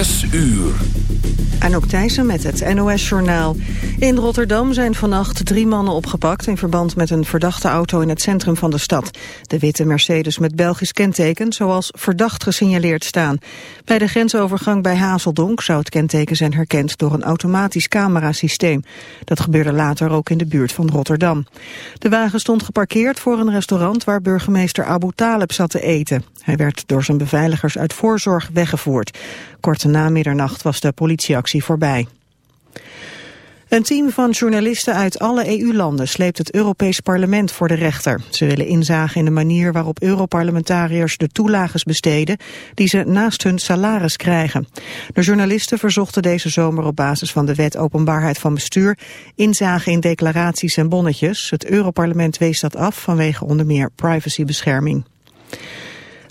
Zes uur. Anouk Thijssen met het NOS-journaal. In Rotterdam zijn vannacht drie mannen opgepakt... in verband met een verdachte auto in het centrum van de stad. De witte Mercedes met Belgisch kenteken... zoals verdacht gesignaleerd staan. Bij de grensovergang bij Hazeldonk zou het kenteken zijn herkend... door een automatisch camerasysteem. Dat gebeurde later ook in de buurt van Rotterdam. De wagen stond geparkeerd voor een restaurant... waar burgemeester Abu Taleb zat te eten. Hij werd door zijn beveiligers uit voorzorg weggevoerd. Kort na middernacht was de politieactie voorbij. Een team van journalisten uit alle EU-landen sleept het Europees Parlement voor de rechter. Ze willen inzagen in de manier waarop Europarlementariërs de toelages besteden die ze naast hun salaris krijgen. De journalisten verzochten deze zomer op basis van de wet openbaarheid van bestuur inzagen in declaraties en bonnetjes. Het Europarlement wees dat af vanwege onder meer privacybescherming.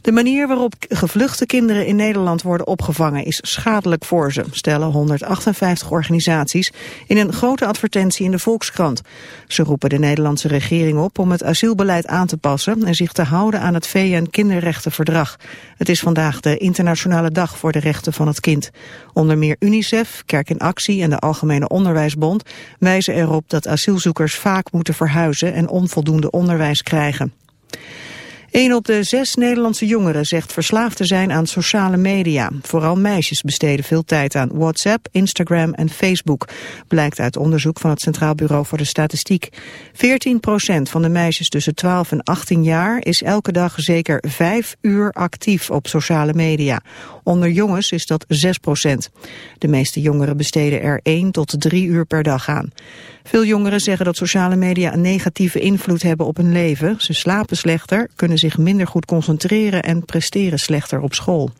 De manier waarop gevluchte kinderen in Nederland worden opgevangen is schadelijk voor ze, stellen 158 organisaties in een grote advertentie in de Volkskrant. Ze roepen de Nederlandse regering op om het asielbeleid aan te passen en zich te houden aan het VN-kinderrechtenverdrag. Het is vandaag de internationale dag voor de rechten van het kind. Onder meer UNICEF, Kerk in Actie en de Algemene Onderwijsbond wijzen erop dat asielzoekers vaak moeten verhuizen en onvoldoende onderwijs krijgen. Een op de zes Nederlandse jongeren zegt verslaafd te zijn aan sociale media. Vooral meisjes besteden veel tijd aan WhatsApp, Instagram en Facebook. Blijkt uit onderzoek van het Centraal Bureau voor de Statistiek. 14% van de meisjes tussen 12 en 18 jaar is elke dag zeker 5 uur actief op sociale media. Onder jongens is dat 6% De meeste jongeren besteden er 1 tot 3 uur per dag aan. Veel jongeren zeggen dat sociale media een negatieve invloed hebben op hun leven. Ze slapen slechter, kunnen zich minder goed concentreren en presteren slechter op school.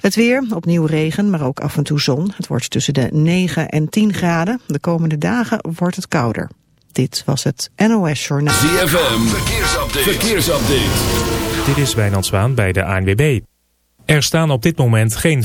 Het weer, opnieuw regen, maar ook af en toe zon. Het wordt tussen de 9 en 10 graden. De komende dagen wordt het kouder. Dit was het NOS Journaal. ZFM, verkeersupdate. verkeersupdate. Dit is Wijnand Zwaan bij de ANWB. Er staan op dit moment geen...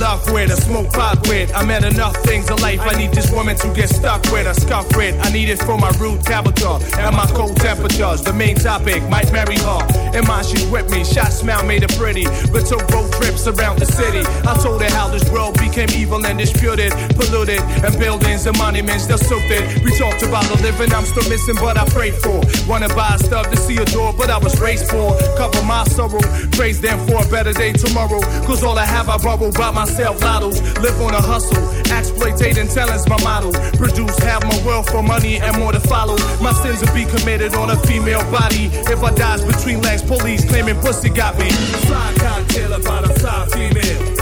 love. In with, a smoke pot with. I met enough things in life. I need this woman to get stuck with, a scuff with. I need it for my rude tabletop and my cold temperatures. The main topic might marry her. In mind, she's with me. Shot smile made her pretty, but took road trips around the city. I told her how this world became evil and disputed, polluted, and buildings and monuments soaked it. We talked about the living I'm still missing, but I prayed for. Wanna buy stuff to see a door, but I was raised for. Cover my sorrow, praise them for a better day tomorrow. Cause all I have I borrow by myself lottos. Live on a hustle, exploitating talent's my model. Produce half my wealth for money and more to follow. My sins will be committed on a female body. If I dies between legs, police claiming pussy got me. Side cocktail about a side female.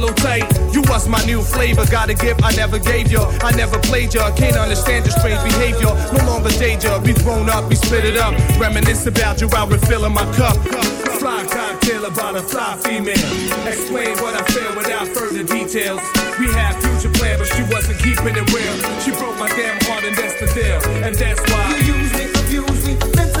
pillow tight. You was my new flavor, got to give I never gave you. I never played you, can't understand your strange behavior. No longer danger, be thrown up, be split it up. Reminisce about you while refilling my cup. Fly cocktail about a fly female. Explain what I feel without further details. We had future plans, but she wasn't keeping it real. She broke my damn heart, and that's the deal. And that's why you use me, abuse me.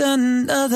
another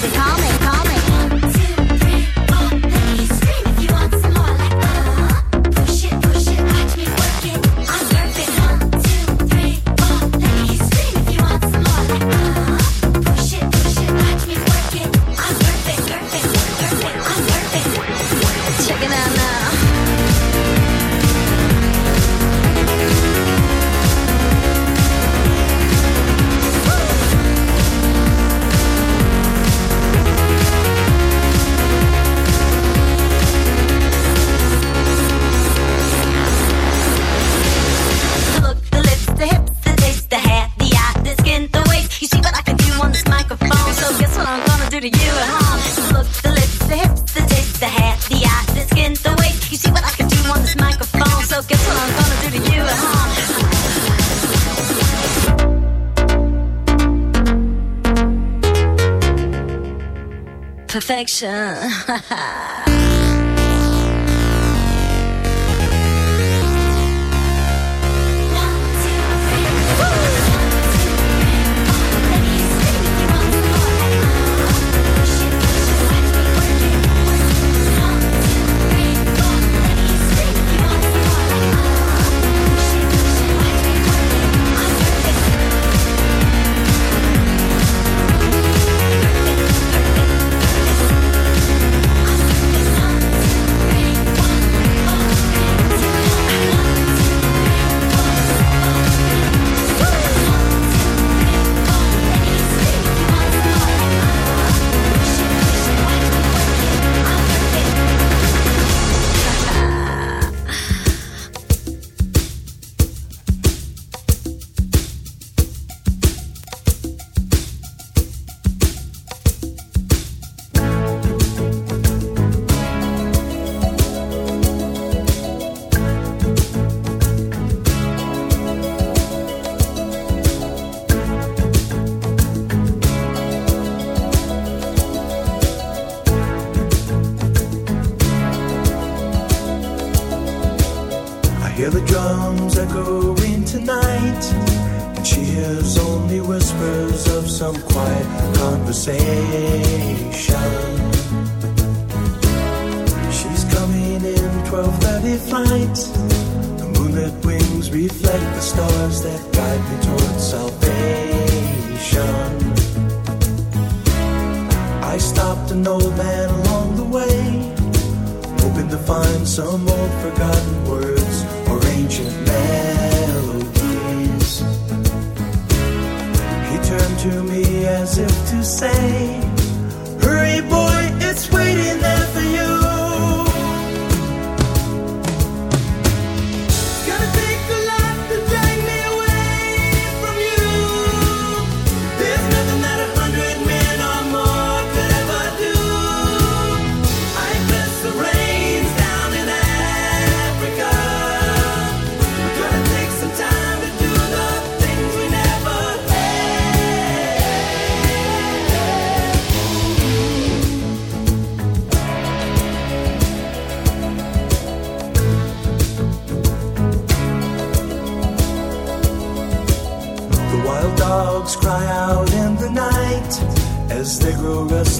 to the comics. 神。哈 哈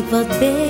ik wat ben.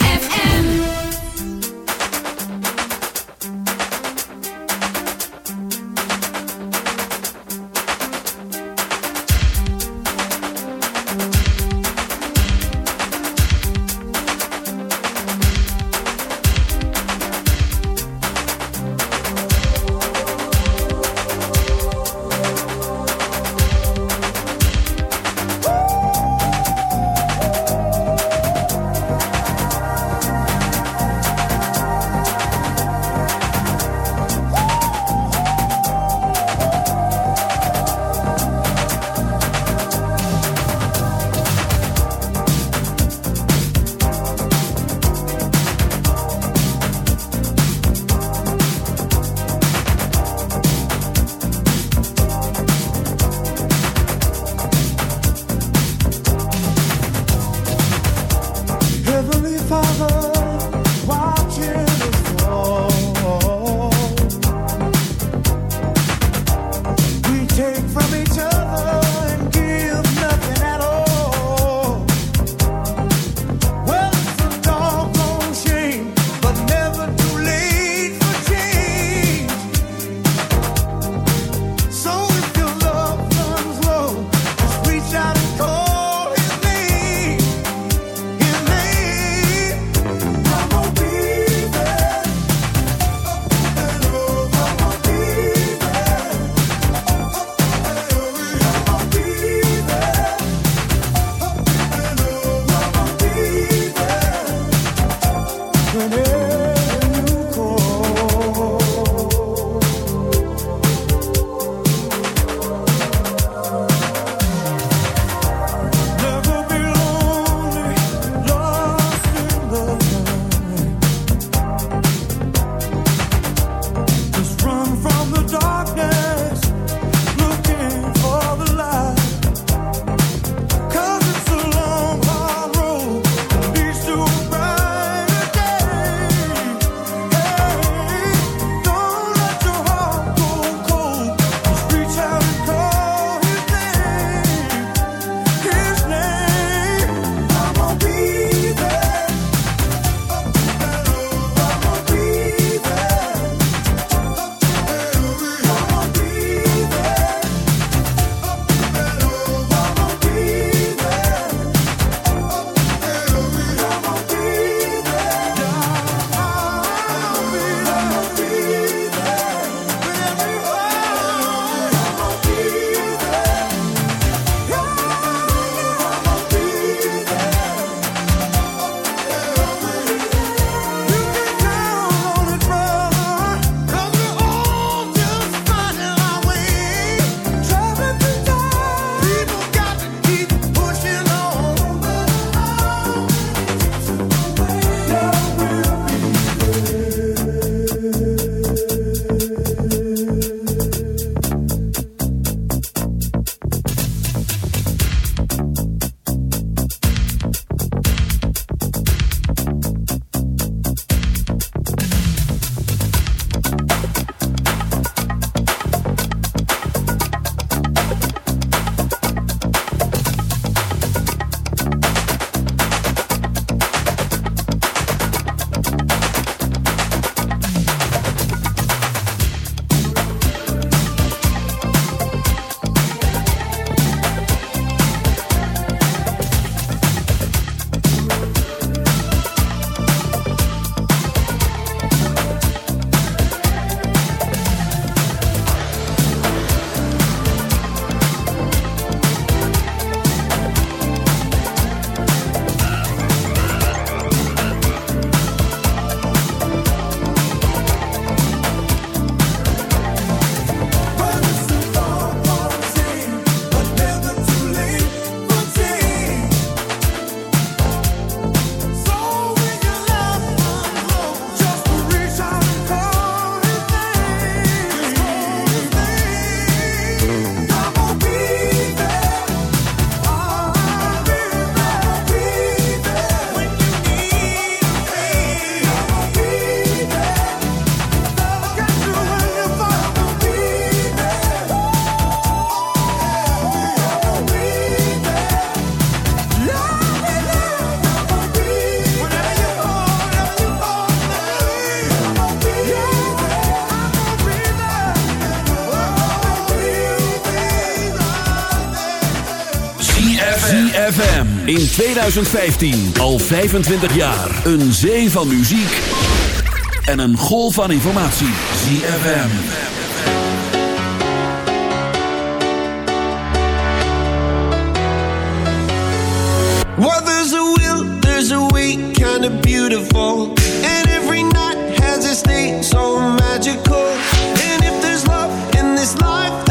In 2015, al 25 jaar, een zee van muziek en een golf van informatie. ZFM. Well, there's a will, there's a way, kind of beautiful. And every night has its state so magical. And if there's love in this life,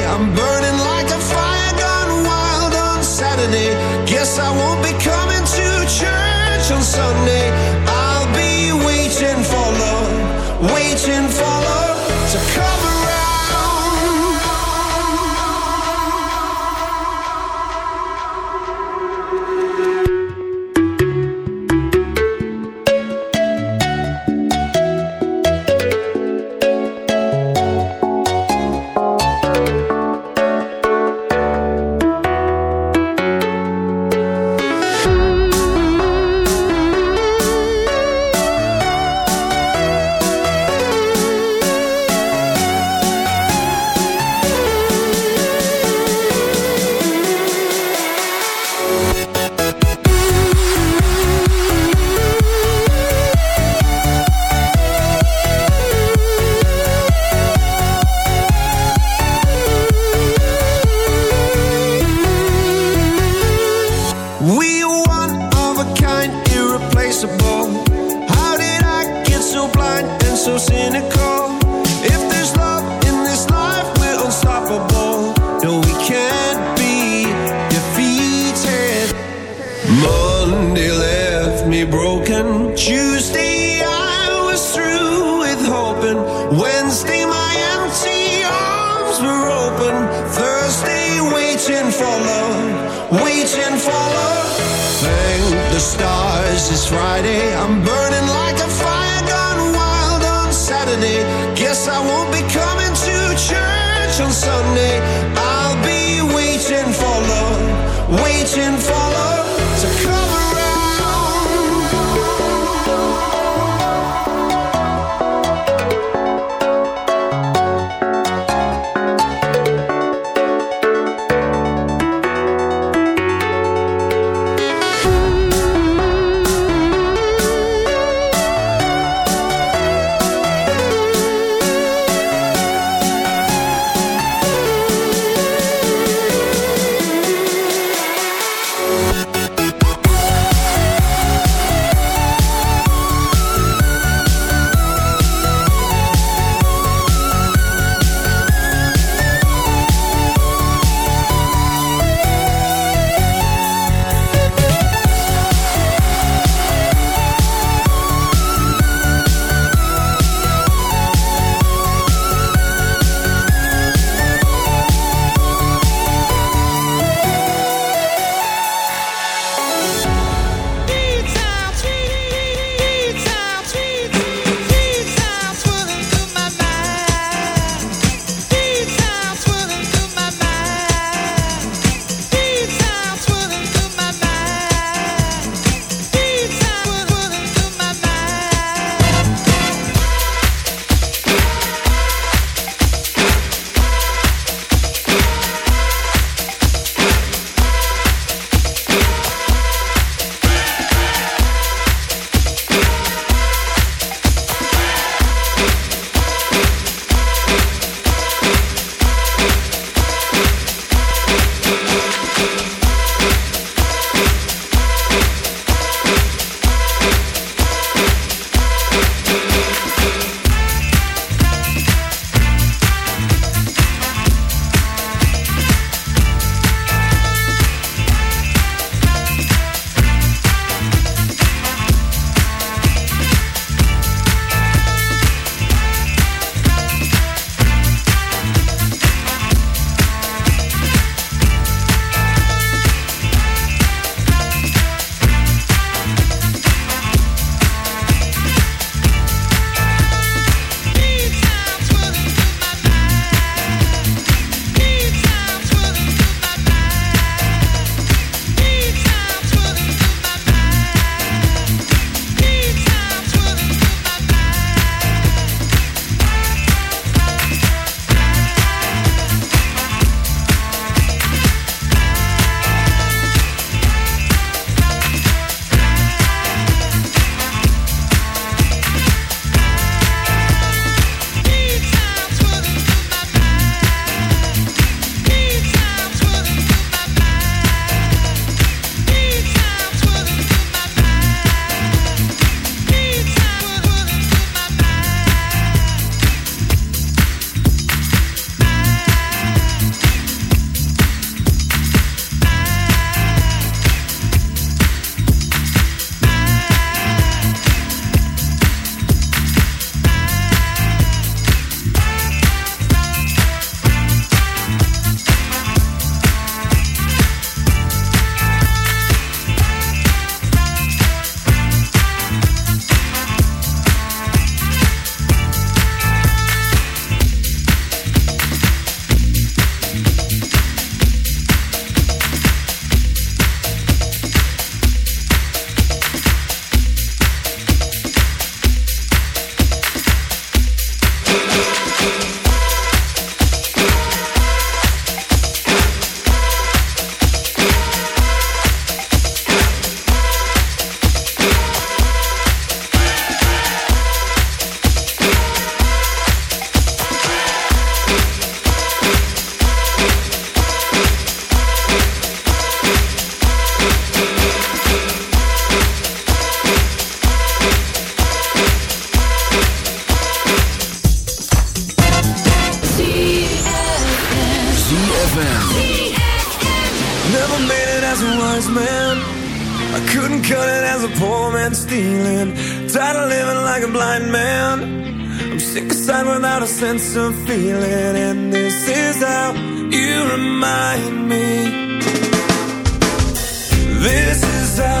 This is how